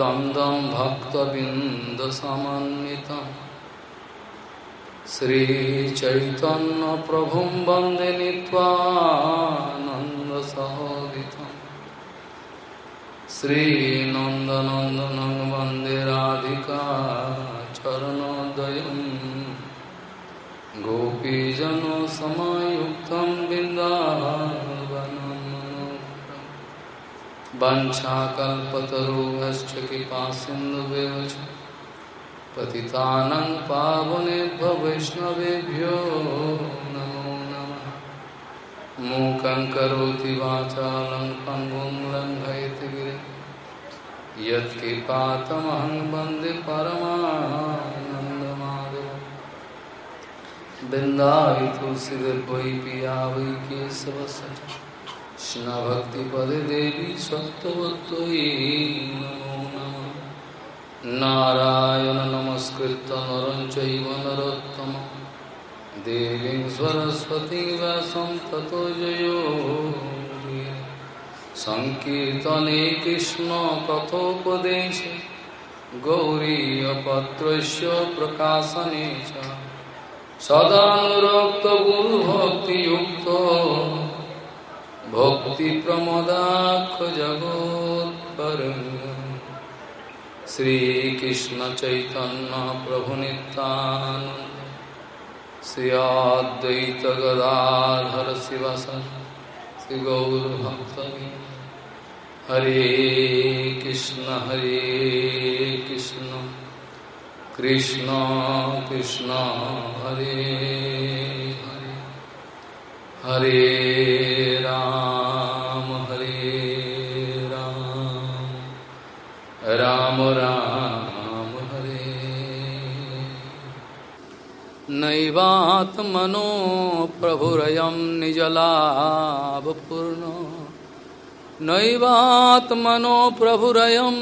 द्वन्द्वं भक्तबिन्दसमन्वितं। श्रीचैतन्यप्रभुं वंदे नीत्वानन्दसहोदितं श्रीनन्दनन्दनं वंदे राधिका चरणोदयं। गोपीजनसमायुक्तं वंशाकल्पतरुश्च कृपा सिन्धुव्यवच पतितानं पावनेभ्यो वैष्णवेभ्यो नमो नमः। मूकं करोति वाचालं, पङ्गुं लङ्घयति गिरिं तुलसीदेव वै पिया वै केशवस्य कृष्ण भक्ति पदे देवी सत्वत्वी नमो नमः। नारायण नमस्कृत नरं चैव नरोत्तमं। देवीं सरस्वती व्यासं ततो जयो सङ्कीर्तने कृष्णकथोपदेशे गौरीयपत्रस्य प्रकाशने च। सदानुरक्तगुरुभक्तियुक्तो भक्तिप्रमदाक्षजगोत्परम् श्रीकृष्णचैतन्यप्रभुनितानन्द श्री कृष्ण चैतन्य प्रभु निता श्रीआदगदाधर अद्वैतगदाधर शिवसन् श्रीगौरभक्तमि हरे कृष्ण हरे कृष्ण। कृष्ण कृष्ण, हरे हरे। राम हरे राम। राम राम हरे। नैवात्मनो प्रभुरयं निजलाभपूर्ण नैवात्मनो प्रभुरयं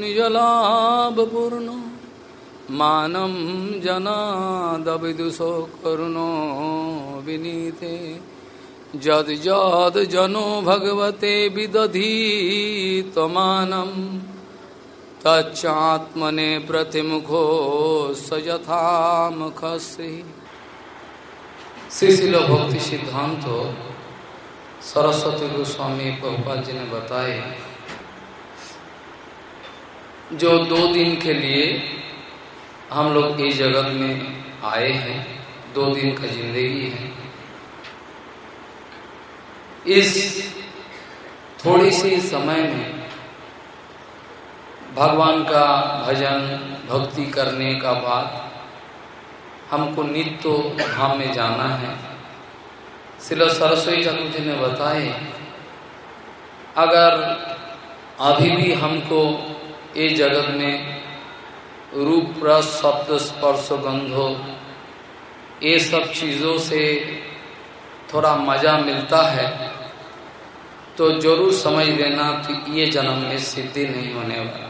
निजलाभपूर्ण मानं जनादविदुषो करुणो विनीते। जद जद जनो भगवते विदधीतमानं तच्चात्मने प्रतिमुखो स यथा मुखस्य श्री भक्ति सिद्धांत सरस्वती गोस्वामी प्रभुपाद जी ने बताए, जो दो दिन के लिए हम लोग इस जगत में आए हैं, दो दिन का ज़िंदगी है। इस थोड़ी सी समय में भगवान का भजन, भक्ति करने का बाद हमको नित्य धाम में जाना है। शिल सरस्वती ठाकुर जी ने बताए, अगर अभी भी हमको ये जगत में रूप रस शब्द स्पर्श, गंधो, ये सब चीज़ों से थोड़ा मज़ा मिलता है तो ज़रूर समझ लेना कि ये जन्म में सिद्धि नहीं होने वाला।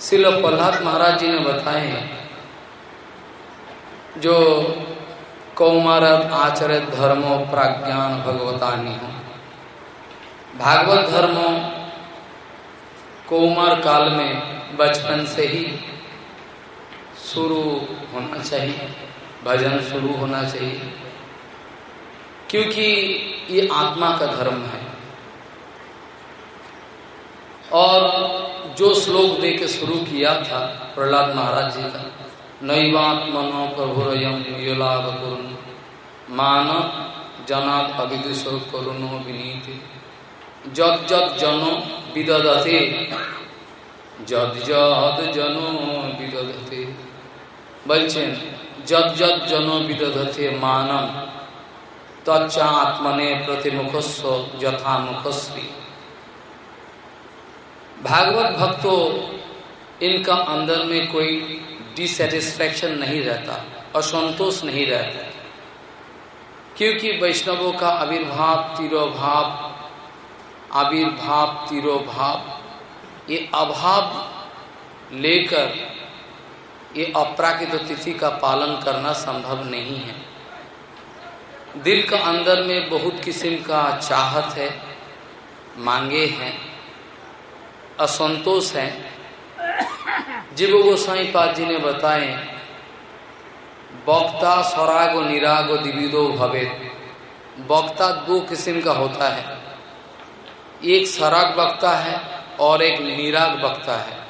शिल प्रहलाद महाराज जी ने बताए, जो कौमार आचरित धर्मो, प्राज्ञान, भगवतानी हो। भागवत धर्मो कौमार काल में बचपन से ही शुरू होना चाहिए, भजन शुरू होना चाहिए। क्योंकि ये आत्मा का धर्म है। और जो श्लोक दे के शुरू किया था प्रहलाद महाराज जी का नैवात्मनो प्रभुरयम योलाभ कुरुन मानव जनाद अविदुष करुणो विनीति। जद जद जनो विदधते जद जद जनो विदधते বলছেন যদ যদ জন বিদধতে মানম तच्चा आत्मने प्रतिमुखस्व यथा मुखस्वी भागवत भक्तों इनका अंदर में कोई डिसेटिस्फैक्शन नहीं रहता असंतोष नहीं रहता क्योंकि वैष्णवों का आविर्भाव तिरोभाव आविर्भाव, तिरोभाव, ये अभाव लेकर ये अपराकित तिथि का पालन करना संभव नहीं है। दिल का अंदर में बहुत किस्म का चाहत है, मांगे हैं, असंतोष है। जीव गोसाई पाद जी ने बताए वक्ता स्वराग निराग दिविदो भवे वक्ता दो किस्म का होता है। एक सराग वक्ता है और एक निराग वक्ता है।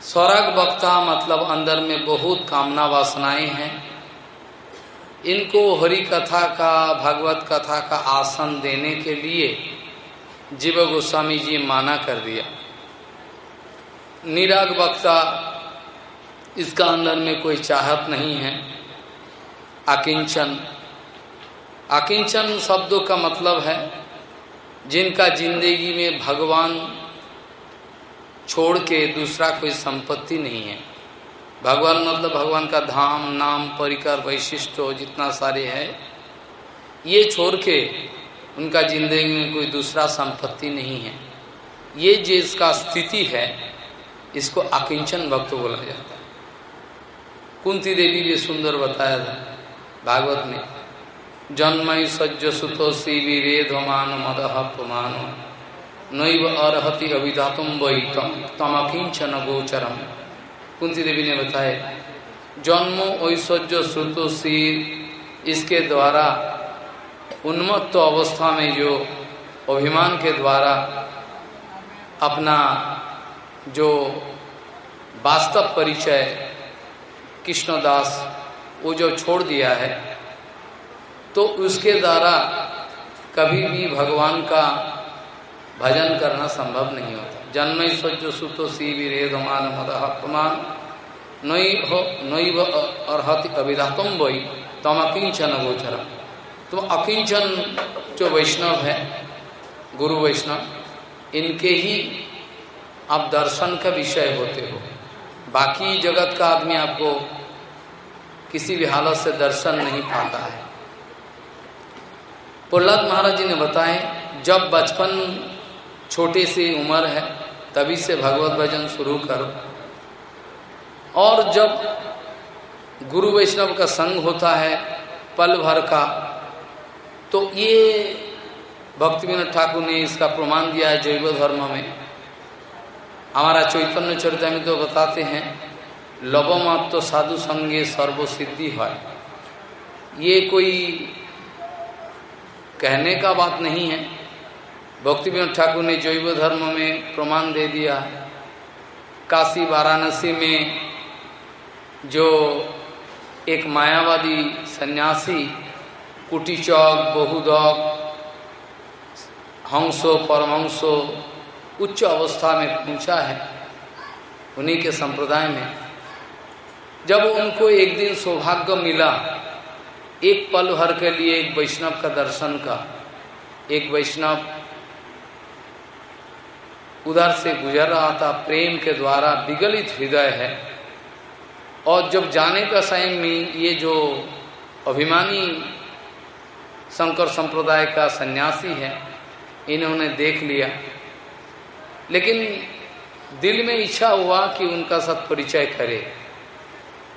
स्वराग वक्ता मतलब अंदर में बहुत कामना वासनाएँ हैं। इनको हरि कथा का, भगवत कथा का आसन देने के लिए जीव गोस्वामी जी माना कर दिया। निराग वक्ता इसका अंदर में कोई चाहत नहीं है। अकिंचन। अकिंचन शब्दों का मतलब है जिनका ज़िंदगी में भगवान छोड़ के दूसरा कोई संपत्ति नहीं है। भगवान मतलब भगवान का धाम, नाम, परिकर, वैशिष्ट जितना सारे है, ये छोड़ के उनका ज़िंदगी में कोई दूसरा संपत्ति नहीं है। ये जिसका स्थिति है, इसको अकिंचन भक्त बोला जाता है। कुंती देवी भी सुंदर बताया था भागवत में। जन्मय सज्ज सुतो शिविरेधमान मद पुमान। नैव अर्ति अभिधातुम वही तम तमकिंचन गोचरम। कुंती देवी ने बताए जन्म ऐश्वर्य श्रुतो इसके द्वारा, उन्मत्त अवस्था में जो अभिमान के द्वारा, अपना जो वास्तव परिचय, कृष्णदास, वो जो छोड़ दिया है तो उसके द्वारा कभी भी भगवान का भजन करना संभव नहीं होता। जन्म सज्ज सुतो सी विरेधमान मदहमान नई हो नई अर्ति अभिधातुम वही तम अकिंचन गोचर। तुम अकिंचन जो वैष्णव है, गुरु वैष्णव, इनके ही आप दर्शन का विषय होते हो। बाकी जगत का आदमी आपको किसी भी हालत से दर्शन नहीं पाता है। प्रहलाद महाराज जी ने बताए, जब बचपन छोटे से उम्र है, तभी से भगवत भजन शुरू करो। और जब गुरु वैष्णव का संग होता है, पल भर का तो ये भक्ति विनोद ठाकुर ने इसका प्रमाण दिया है जैव धर्म में। हमारा चैतन्य चरित्र में तो बताते हैं लवमात तो साधु संगे सर्वसिद्धि है। ये कोई कहने का बात नहीं है। भक्ति विनोद ठाकुर ने जैव धर्म में प्रमाण दे दिया। काशी वाराणसी में जो एक मायावादी सन्यासी, कुटी चौक, बहुदौक, हंसो, परमहंसो, उच्च अवस्था में पहुँचा है, उन्हीं के संप्रदाय में। जब उनको एक दिन सौभाग्य मिला एक पल भर के लिए एक वैष्णव का दर्शन का, एक वैष्णव उधर से गुजर रहा था, प्रेम के द्वारा विगलित हृदय है। और जब जाने का समय में ये जो अभिमानी शंकर संप्रदाय का सन्यासी है, इन्होंने देख लिया। लेकिन दिल में इच्छा हुआ कि उनका साथ परिचय करे।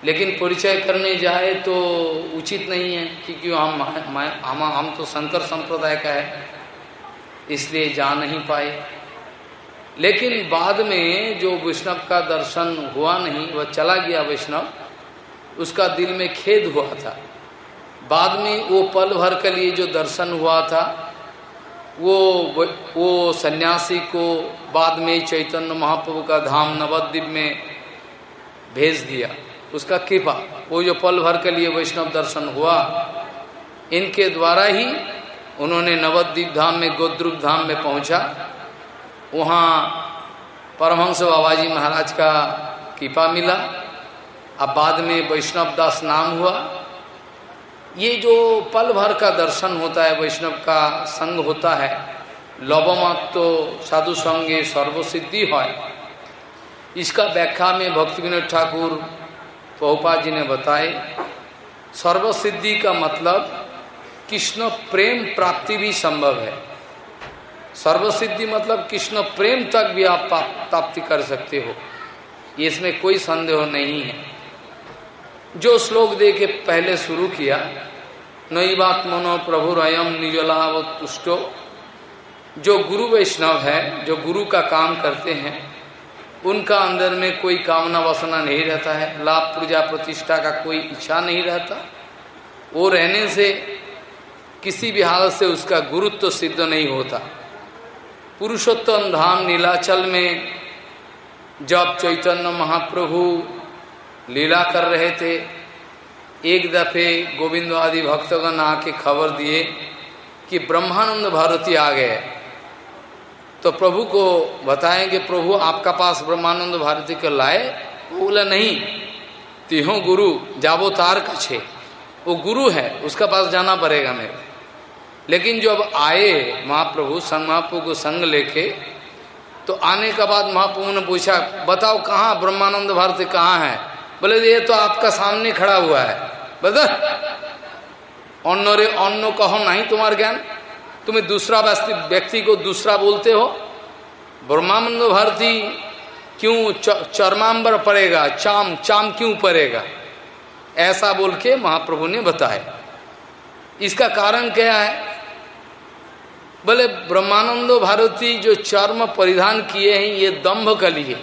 लेकिन परिचय करने जाए तो उचित नहीं है, क्योंकि हम हम हम तो शंकर संप्रदाय का है, इसलिए जा नहीं पाए। लेकिन बाद में जो वैष्णव का दर्शन हुआ नहीं, वह चला गया वैष्णव, उसका दिल में खेद हुआ था। बाद में वो पल भर के लिए जो दर्शन हुआ था, वो वो सन्यासी को बाद में चैतन्य महाप्रभु का धाम नवद्वीप में भेज दिया। उसका कृपा, वो जो पल भर के लिए वैष्णव दर्शन हुआ, इनके द्वारा ही उन्होंने नवद्वीप धाम में, गोद्रुप धाम में पहुँचा। वहाँ परमहंस बाबा जी महाराज का कृपा मिला। अब बाद में वैष्णव दास नाम हुआ। ये जो पल भर का दर्शन होता है, वैष्णव का संग होता है लवमात तो साधु संगे सर्वसिद्धि है। इसका व्याख्या में भक्ति विनोद ठाकुर पहुपा जी ने बताए सर्वसिद्धि का मतलब कृष्ण प्रेम प्राप्ति भी संभव है। सर्वसिद्धि मतलब कृष्ण प्रेम तक भी आप प्राप्ति कर सकते हो। इसमें कोई संदेह नहीं है। जो श्लोक दे के पहले शुरू किया नई बात मनो प्रभु रयम निजलाव तुष्टो जो गुरु वैष्णव है, जो गुरु का काम करते हैं उनका अंदर में कोई कामना वासना नहीं रहता है, लाभ पूजा प्रतिष्ठा का कोई इच्छा नहीं रहता। वो रहने से किसी भी हालत से उसका गुरुत्व तो सिद्ध नहीं होता। पुरुषोत्तम धाम नीलाचल में जब चैतन्य महाप्रभु लीला कर रहे थे, एक दफे गोविंद आदि भक्तगण आके खबर दिए कि ब्रह्मानंद भारती आ गए। तो प्रभु को बताएँ कि प्रभु, आपका पास ब्रह्मानंद भारती को लाए वो बोला, नहीं, तिहो गुरु जाबो तार कछे। वो गुरु है, उसका पास जाना पड़ेगा मेरे लेकिन जब आए महाप्रभु, संग महाप्रभु को संग लेके तो आने के बाद महाप्रभु ने पूछा, बताओ कहाँ ब्रह्मानंद भारती कहाँ है? बोले, ये तो आपका सामने खड़ा हुआ है। बता। अन्य रे अन्य कहो, नहीं तुम्हारा ज्ञान। तुम्हें दूसरा व्यक्ति को दूसरा बोलते हो? ब्रह्मानंद भारती क्यों चरमांबर पड़ेगा? चाम चाम क्यों पड़ेगा? ऐसा बोल के महाप्रभु ने बताया। इसका कारण क्या है? बोले, ब्रह्मानंदो भारती जो चर्म परिधान किए हैं, ये दम्भ का लिए।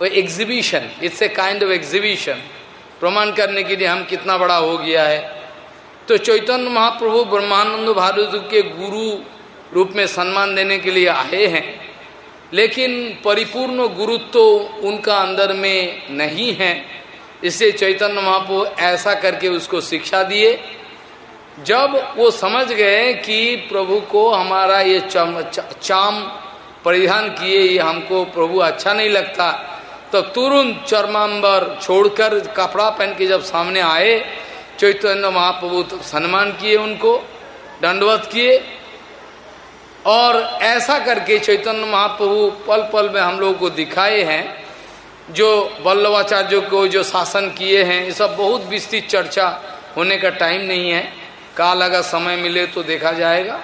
वो exhibition it's a kind of exhibition प्रमाण करने के लिए हम कितना बड़ा हो गया है? तो चैतन्य महाप्रभु ब्रह्मानंद भारत के गुरु रूप में सम्मान देने के लिए आए हैं। लेकिन परिपूर्ण गुरुत्व तो उनका अंदर में नहीं है। इससे चैतन्य महाप्रभु ऐसा करके उसको शिक्षा दिए। जब वो समझ गए कि प्रभु को हमारा ये चम, चाम परिधान किए ये हमको प्रभु अच्छा नहीं लगता तो तुरंत चरमांबर छोड़कर कपड़ा पहन के जब सामने आए चैतन्य महाप्रभु तो सम्मान किए उनको, दंडवत किए। और ऐसा करके चैतन्य महाप्रभु पल पल में हम लोगों को दिखाए हैं, जो वल्लभाचार्यों को जो शासन किए हैं, ये सब बहुत विस्तृत चर्चा होने का टाइम नहीं है। काल अगर समय मिले तो देखा जाएगा।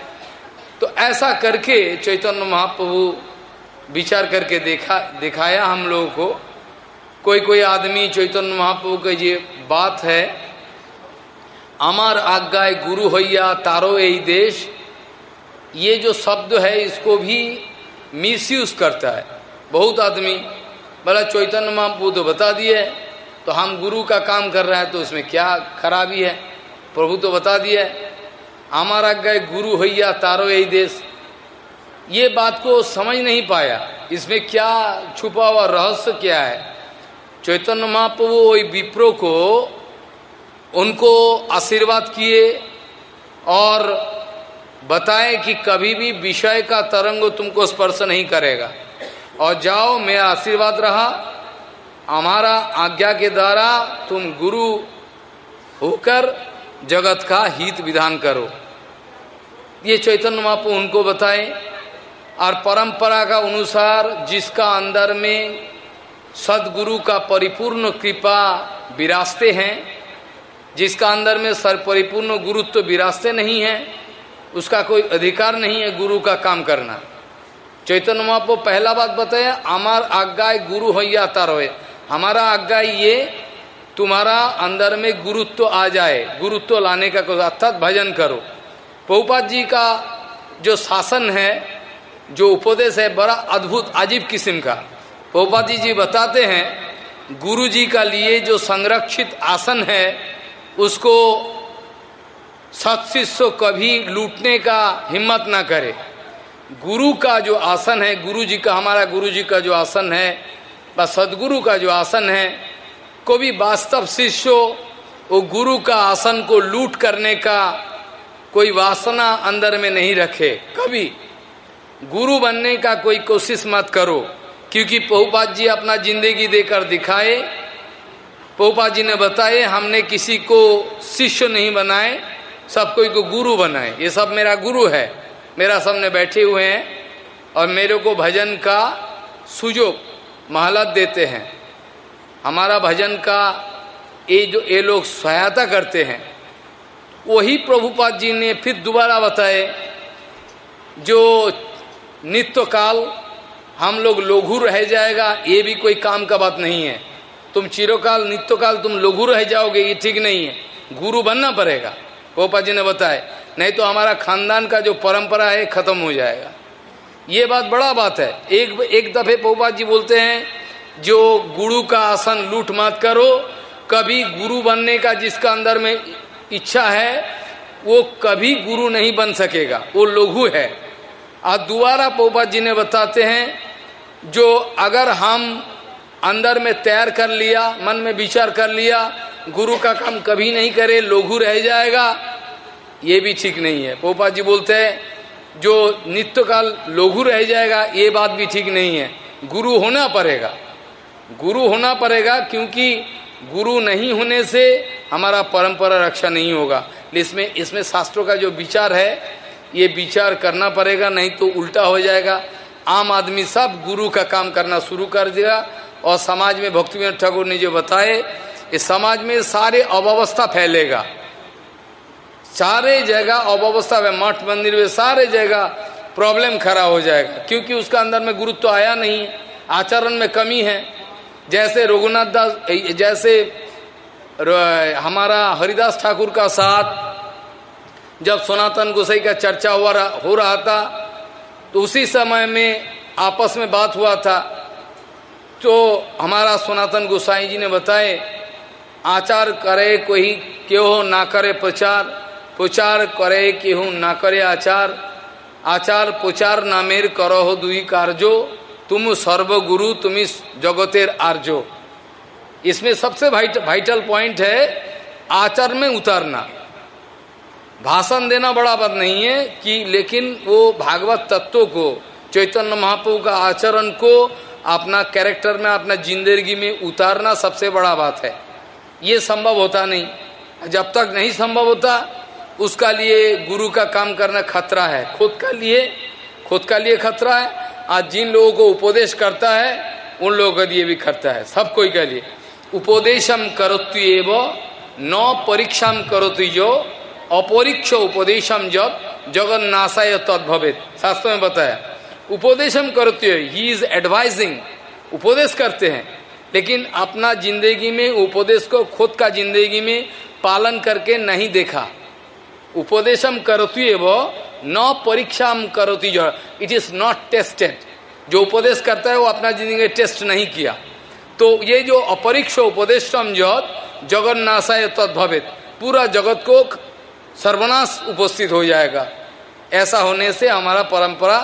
तो ऐसा करके चैतन्य महाप्रभु विचार करके देखा, दिखाया हम लोगों को। कोई कोई आदमी चैतन्य महाप्रभु का ये बात है अमर आज्ञाए गुरु होइया तारो यही देश ये जो शब्द है इसको भी मिसयूज करता है बहुत आदमी बोला चैतन्य महाप्रभु तो बता दिए तो हम गुरु का काम कर रहे हैं तो इसमें क्या खराबी है? प्रभु तो बता दिया हमारा गए गुरु हैया तारो यही देश। ये बात को समझ नहीं पाया। इसमें क्या छुपा हुआ रहस्य क्या है? चैतन्य महाप्रभु वही विप्रो को उनको आशीर्वाद किए और बताए कि कभी भी विषय का तरंग तुमको स्पर्श नहीं करेगा। और जाओ मेरा आशीर्वाद रहा, हमारा आज्ञा के द्वारा तुम गुरु होकर जगत का हित विधान करो। ये चैतन्य मापो उनको बताए और परंपरा का अनुसार जिसका अंदर में सदगुरु का परिपूर्ण कृपा विरासते हैं जिसका अंदर में सर परिपूर्ण गुरुत्व तो विरासते नहीं है, उसका कोई अधिकार नहीं है गुरु का काम करना। चैतन्य महापो पहला बात बताया हमार आज्ञा गुरु होया तारोए हमारा आज्ञा ये, तुम्हारा अंदर में गुरुत्व तो आ जाए, गुरुत्व तो लाने का कुछ अर्थात भजन करो। पहुपात जी का जो शासन है, जो उपदेश है, बड़ा अद्भुत, अजीब किस्म का। पहुपात जी जी बताते हैं, गुरु जी का लिए जो संरक्षित आसन है उसको सत्शिष्य कभी लूटने का हिम्मत ना करे। गुरु का जो आसन है गुरु जी का, हमारा गुरु जी का जो आसन है व सदगुरु का जो आसन है, को भी वास्तव शिष्य वो गुरु का आसन को लूट करने का कोई वासना अंदर में नहीं रखे। कभी गुरु बनने का कोई कोशिश मत करो, क्योंकि पहुपात जी अपना ज़िंदगी देकर दिखाए पहुपात जी ने बताए, हमने किसी को शिष्य नहीं बनाए, सब कोई को गुरु बनाए। ये सब मेरा गुरु है। मेरा सामने बैठे हुए हैं और मेरे को भजन का सुजोग, महलत देते हैं। हमारा भजन का ये जो ये लोग सहायता करते हैं, वही प्रभुपाद जी ने फिर दोबारा बताए, जो नित्य काल हम लोग लघु रह जाएगा, ये भी कोई काम का बात नहीं है। तुम चिरोकाल नित्य काल तुम लघु रह जाओगे, ये ठीक नहीं है। गुरु बनना पड़ेगा, गोपा जी ने बताए नहीं तो हमारा खानदान का जो परंपरा है, खत्म हो जाएगा। ये बात बड़ा बात है। एक एक दफे पोपा जी बोलते हैं, जो गुरु का आसन लूट मत करो, कभी गुरु बनने का जिसका अंदर में इच्छा है, वो कभी गुरु नहीं बन सकेगा। वो लघु है। और दोबारा पोपा जी ने बताते हैं, जो अगर हम अंदर में तैयार कर लिया, मन में विचार कर लिया, गुरु का काम कभी नहीं करे, लोघु रह जाएगा, ये भी ठीक नहीं है। पोपा जी बोलते हैं, जो नित्य काल लोघु रह जाएगा, ये बात भी ठीक नहीं है। गुरु होना पड़ेगा। गुरु होना पड़ेगा क्योंकि गुरु नहीं होने से हमारा परंपरा रक्षा नहीं होगा। इसमें इसमें शास्त्रों का जो विचार है, ये विचार करना पड़ेगा, नहीं तो उल्टा हो जाएगा। आम आदमी सब गुरु का काम करना शुरू कर देगा। और समाज में भक्ति ठाकुर ने जो बताए इस समाज में सारे अव्यवस्था फैलेगा। सारे जगह अव्यवस्था में मठ मंदिर में सारे जगह प्रॉब्लम खड़ा हो जाएगा। क्योंकि उसका अंदर में गुरुत्व तो आया नहीं, आचरण में कमी है। जैसे रघुनाथ दास जैसे हमारा हरिदास ठाकुर का साथ, जब सनातन गोसाई का चर्चा हुआ हो रहा था तो उसी समय में आपस में बात हुआ था। तो हमारा सनातन गोसाई जी ने बताए, आचार करे कोई क्यों ना करे प्रचार प्रचार करे केहू ना करे आचार आचार प्रचार नामेर करो हो दुई कार्यो तुम सर्वगुरु, तुम इस जगतेर आर्यो इसमें सबसे वाइटल पॉइंट है आचरण में उतरना। भाषण देना बड़ा बात नहीं है कि लेकिन वो भागवत तत्व को, चैतन्य महाप्रभु का आचरण को अपना कैरेक्टर में, अपना ज़िंदगी में उतारना सबसे बड़ा बात है। ये संभव होता नहीं। जब तक नहीं संभव होता, उसका लिए गुरु का काम करना खतरा है। खुद का लिए, खुद का लिए खतरा है। आज जिन लोगों को उपदेश करता है, उन लोगों के लिए भी खतरा है। सब कोई के लिए। उपदेशम करोतु एव, न परीक्षा करोतु जो अपरीक्ष उपदेशम जब जगन्नाशा जगन्नाशाय तद्भवेद शास्त्र में बताया। उपदेशम करते हो। ही इज़ एडवाइजिंग उपदेश करते हैं। लेकिन अपना ज़िंदगी में, उपदेश को खुद का ज़िंदगी में पालन करके नहीं देखा। उपदेशम करती है वो, न परीक्षा करती जो इट इज़ नॉट टेस्टेड जो उपदेश करता है, वो अपना ज़िंदगी टेस्ट नहीं किया। तो ये जो अपरीक्ष उपदेशम जगत जगन्नाशाय तद्भवित। पूरा जगत को सर्वनाश उपस्थित हो जाएगा। ऐसा होने से हमारा परंपरा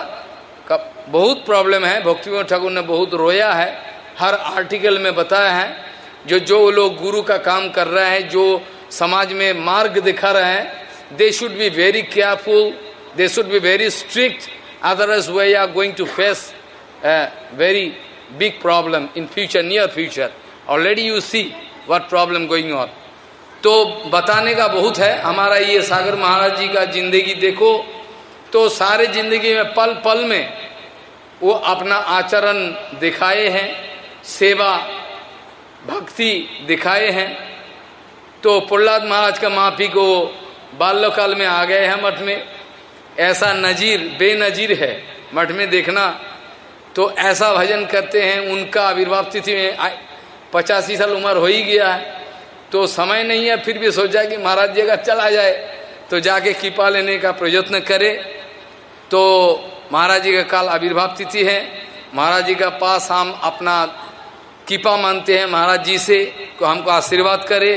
बहुत प्रॉब्लम है। भक्ति ठाकुर ने बहुत रोया है। हर आर्टिकल में बताया है जो जो लोग गुरु का काम कर रहे हैं, जो समाज में मार्ग दिखा रहे हैं they should be very careful they should be very strict otherwise we are going to face very big problem in future near future already you see what problem going on तो बताने का बहुत है। हमारा ये सागर महाराज जी का ज़िंदगी देखो तो सारे ज़िंदगी में पल पल में वो अपना आचरण दिखाए हैं, सेवा, भक्ति दिखाए हैं। तो प्रहलाद महाराज का माफ़ी को बाल्यकाल में आ गए हैं मठ में। ऐसा नजीर, बेनजीर है मठ में देखना। तो ऐसा भजन करते हैं, उनका आविर्भाव तिथि में पचासी साल उम्र हो ही गया है। तो समय नहीं है, फिर भी सोचा कि महाराज जी का चला जाए तो जाके कृपा लेने का प्रयत्न करे। तो महाराज जी का काल आविर्भाव तिथि है। महाराज जी का पास हम अपना कृपा मानते हैं। महाराज जी से को हमको आशीर्वाद करे।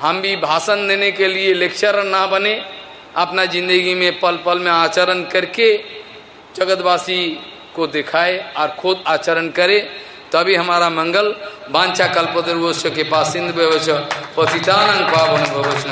हम भी भाषण देने के लिए लेक्चर ना बने। अपना ज़िंदगी में पल पल में आचरण करके जगतवासी को दिखाए और खुद आचरण करे। तभी हमारा मंगल वांछा कल्पद्रवश्य के पास सिंधु व्यवच पतितानंद पावन भवच